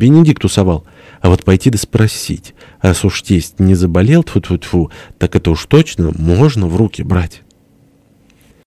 Бенедикт усовал. А вот пойти да спросить, раз уж тесть не заболел, тьфу -тьфу -тьфу, так это уж точно можно в руки брать».